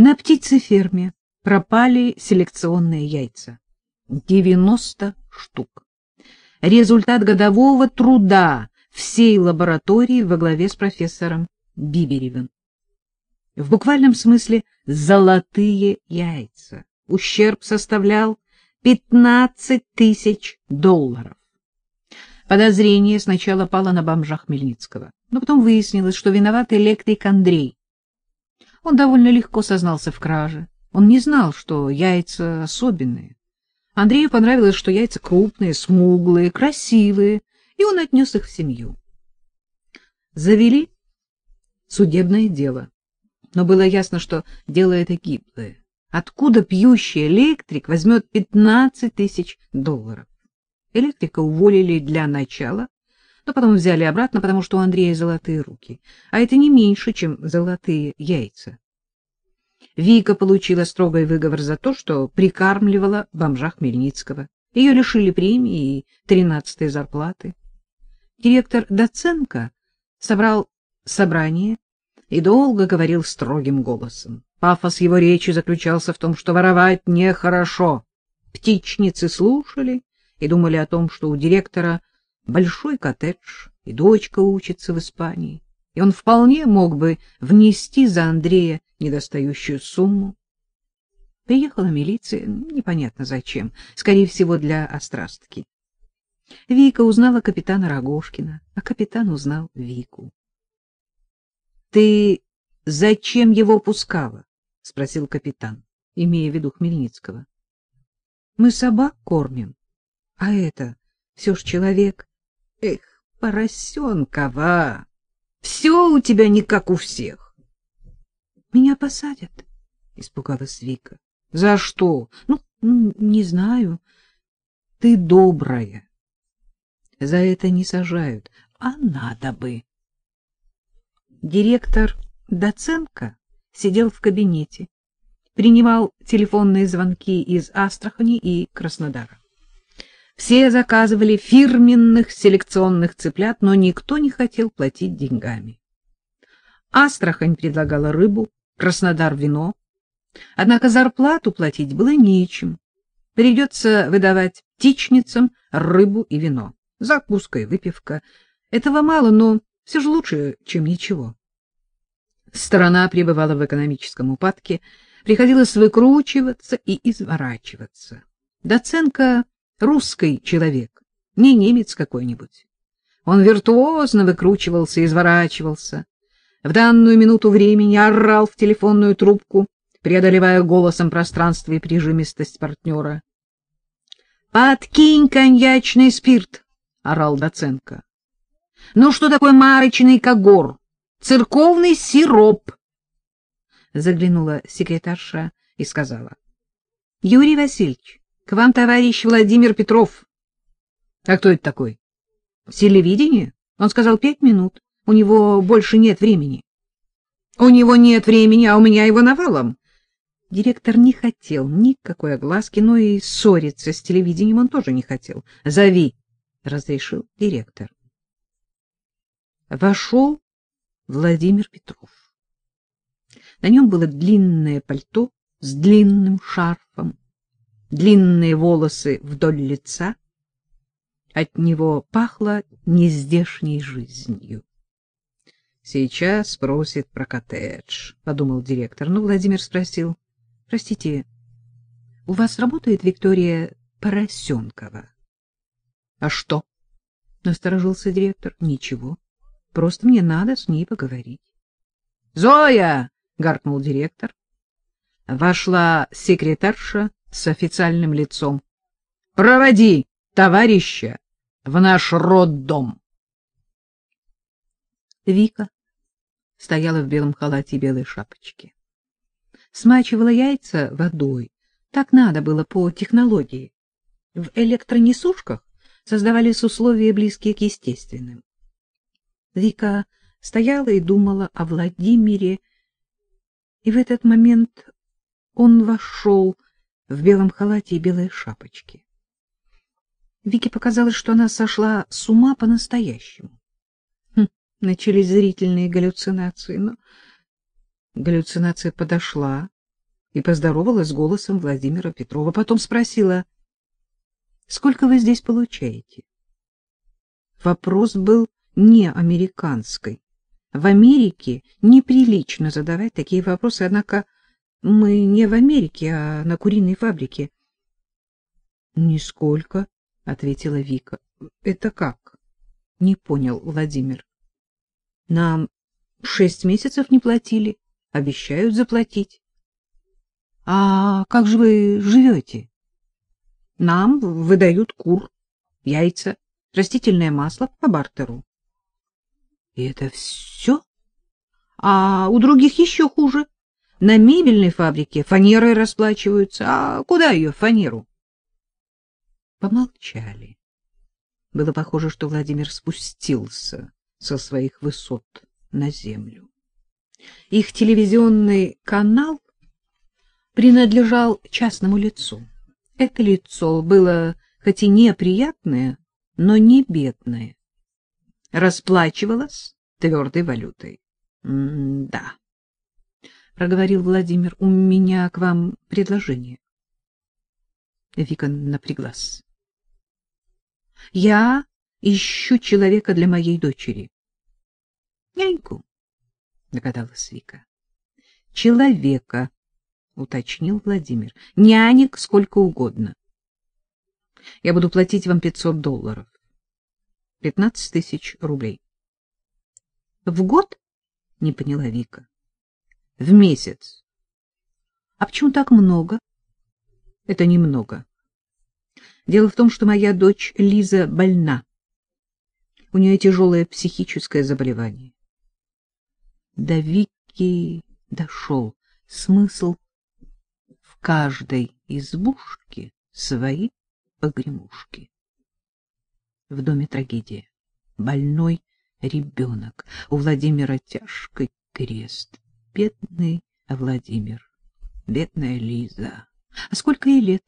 На птицеферме пропали селекционные яйца. 90 штук. Результат годового труда всей лаборатории во главе с профессором Биберевым. В буквальном смысле золотые яйца. Ущерб составлял 15 тысяч долларов. Подозрение сначала пало на бомжа Хмельницкого, но потом выяснилось, что виноват электрик Андрей. Он довольно легко сознался в краже. Он не знал, что яйца особенные. Андрею понравилось, что яйца крупные, смуглые, красивые, и он отнес их в семью. Завели судебное дело. Но было ясно, что дело это гиблое. Откуда пьющий электрик возьмет 15 тысяч долларов? Электрика уволили для начала, но потом взяли обратно, потому что у Андрея золотые руки. А это не меньше, чем золотые яйца. Вика получила строгий выговор за то, что прикармливала бомжа Хмельницкого. Ее лишили премии и тринадцатой зарплаты. Директор Доценко собрал собрание и долго говорил строгим голосом. Пафос его речи заключался в том, что воровать нехорошо. Птичницы слушали и думали о том, что у директора большой коттедж, и дочка учится в Испании, и он вполне мог бы внести за Андрея недостающую сумму. Приехала милиция, непонятно зачем, скорее всего, для острастки. Вика узнала капитана Рогошкина, а капитан узнал Вику. — Ты зачем его пускала? — спросил капитан, имея в виду Хмельницкого. — Мы собак кормим, а это все ж человек. Эх, поросенкова, все у тебя не как у всех. — Меня посадят, — испугалась Вика. — За что? Ну, не знаю. Ты добрая. За это не сажают, а надо бы. Директор Доценко сидел в кабинете, принимал телефонные звонки из Астрахани и Краснодара. Все заказывали фирменных селекционных цыплят, но никто не хотел платить деньгами. Астрахань предлагала рыбу, Краснодар — вино. Однако зарплату платить было нечем. Придется выдавать птичницам рыбу и вино. Закуска и выпивка. Этого мало, но все же лучше, чем ничего. Страна пребывала в экономическом упадке, приходилось выкручиваться и изворачиваться. Доценко — русский человек, не немец какой-нибудь. Он виртуозно выкручивался и изворачивался. В данную минуту времени орал в телефонную трубку, преодолевая голосом пространство и прижимистость партнера. «Подкинь коньячный спирт!» — орал Доценко. — Ну что такое марочный когор? Церковный сироп. Заглянула секретарша и сказала. — Юрий Васильевич, к вам товарищ Владимир Петров. — А кто это такой? — Телевидение. Он сказал пять минут. У него больше нет времени. — У него нет времени, а у меня его навалом. Директор не хотел никакой огласки, но и ссориться с телевидением он тоже не хотел. — Зови. — разрешил директор. Вошел Владимир Петров. На нем было длинное пальто с длинным шарфом, длинные волосы вдоль лица. От него пахло нездешней жизнью. Сейчас спросит про коттедж, подумал директор. Но Владимир спросил: "Простите, у вас работает Виктория Поросенкова?" — А что? — насторожился директор. — Ничего. Просто мне надо с ней поговорить. — Зоя! — гаркнул директор. Вошла секретарша с официальным лицом. — Проводи товарища в наш роддом. Вика стояла в белом халате и белой шапочке. Смачивала яйца водой. Так надо было по технологии. В электронесушках создавались условия, близкие к естественным. Вика стояла и думала о Владимире, и в этот момент он вошел в белом халате и белой шапочке. Вике показалось, что она сошла с ума по-настоящему. Хм, начались зрительные галлюцинации, но галлюцинация подошла и поздоровалась с голосом Владимира Петрова. Потом спросила, «Сколько вы здесь получаете?» Вопрос был не американской. В Америке неприлично задавать такие вопросы, однако мы не в Америке, а на куриной фабрике. — Нисколько, — ответила Вика. — Это как? — не понял Владимир. — Нам шесть месяцев не платили, обещают заплатить. — А как же вы живете? — Нам выдают кур, яйца, растительное масло по бартеру. — И это все? А у других еще хуже. На мебельной фабрике фанерой расплачиваются. А куда ее, фанеру? Помолчали. Было похоже, что Владимир спустился со своих высот на землю. Их телевизионный канал принадлежал частному лицу. Это лицо было хоть и неприятное, но не бедное. Расплачивалось твердой валютой. М-да проговорил Владимир. У меня к вам предложение. Вика напряглась. Я ищу человека для моей дочери. Няньку, догадалась Вика. Человека, уточнил Владимир. Нянек сколько угодно. Я буду платить вам пятьсот долларов. Пятнадцать тысяч рублей. В год? Не поняла Вика в месяц. А почему так много? Это немного. Дело в том, что моя дочь Лиза больна. У нее тяжелое психическое заболевание. До Вики дошел смысл в каждой избушке свои погремушки. В доме трагедия. Больной ребенок. У Владимира тяжкий крест бедный Владимир, бедная Лиза. А сколько ей лет?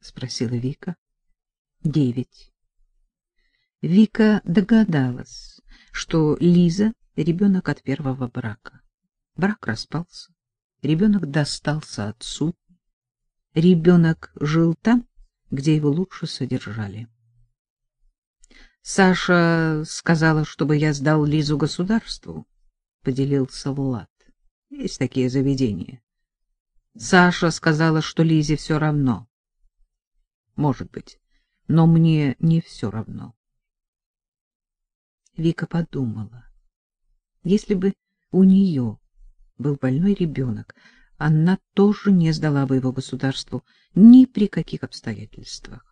спросила Вика. Девять. Вика догадалась, что Лиза ребенок от первого брака. Брак распался, ребенок достался отцу. Ребенок жил там, где его лучше содержали. Саша сказала, чтобы я сдал Лизу государству поделился Влад. Есть такие заведения. Саша сказала, что Лизе все равно. Может быть, но мне не все равно. Вика подумала. Если бы у нее был больной ребенок, она тоже не сдала бы его государству ни при каких обстоятельствах.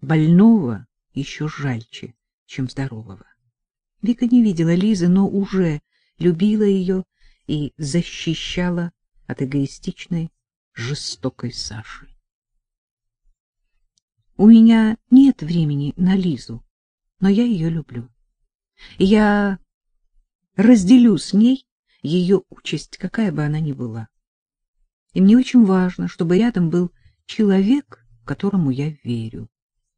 Больного еще жальче, чем здорового. Вика не видела Лизы, но уже любила ее и защищала от эгоистичной, жестокой Саши. У меня нет времени на Лизу, но я ее люблю. Я разделю с ней ее участь, какая бы она ни была. И мне очень важно, чтобы рядом был человек, которому я верю.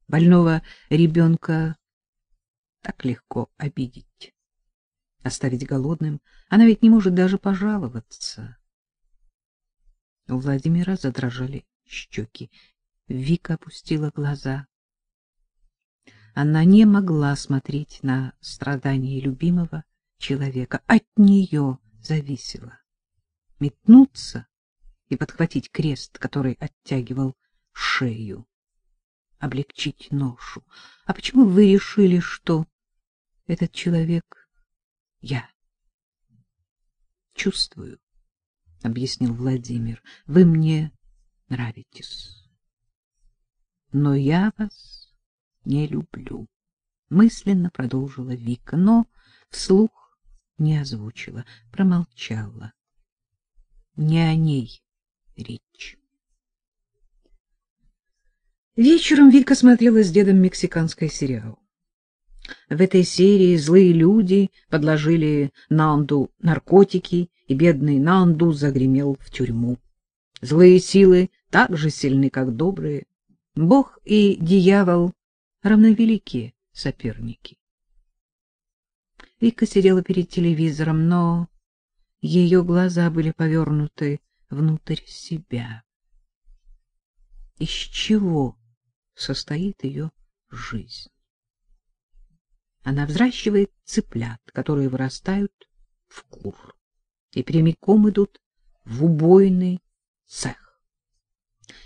Больного ребенка так легко обидеть оставить голодным. Она ведь не может даже пожаловаться. У Владимира задрожали щеки. Вика опустила глаза. Она не могла смотреть на страдания любимого человека. От нее зависело метнуться и подхватить крест, который оттягивал шею, облегчить ношу. А почему вы решили, что этот человек я чувствую, объяснил Владимир. Вы мне нравитесь. Но я вас не люблю, мысленно продолжила Вика, но вслух не озвучила, промолчала. Не о ней речь. Вечером Вика смотрела с дедом мексиканский сериал. В этой серии злые люди подложили Нанду наркотики, и бедный Нанду загремел в тюрьму. Злые силы так же сильны, как добрые. Бог и дьявол равновелики соперники. Вика сидела перед телевизором, но ее глаза были повернуты внутрь себя. Из чего состоит ее жизнь? Она взращивает цыплят, которые вырастают в кур и прямиком идут в убойный цех.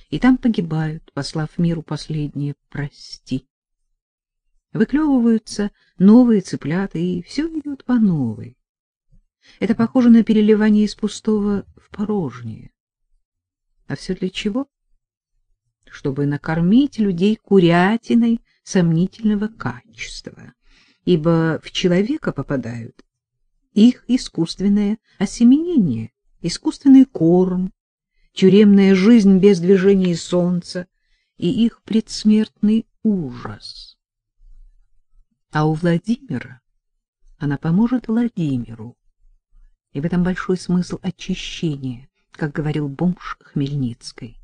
И там погибают, послав миру последнее «прости». Выклевываются новые цыплята, и все идет по новой. Это похоже на переливание из пустого в порожнее. А все для чего? Чтобы накормить людей курятиной сомнительного качества, ибо в человека попадают их искусственное осеменение, искусственный корм, тюремная жизнь без движения солнца и их предсмертный ужас. А у Владимира она поможет Владимиру. И в этом большой смысл очищения, как говорил бомж Хмельницкой.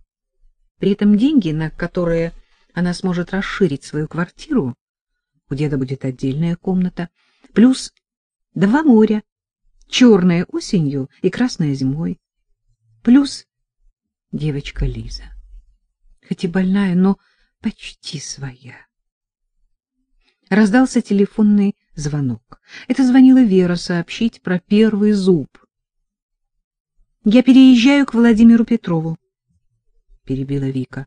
При этом деньги, на которые она сможет расширить свою квартиру, у деда будет отдельная комната, плюс два моря, черное осенью и красное зимой, плюс девочка Лиза, хоть и больная, но почти своя. Раздался телефонный звонок. Это звонила Вера сообщить про первый зуб. — Я переезжаю к Владимиру Петрову, — перебила Вика.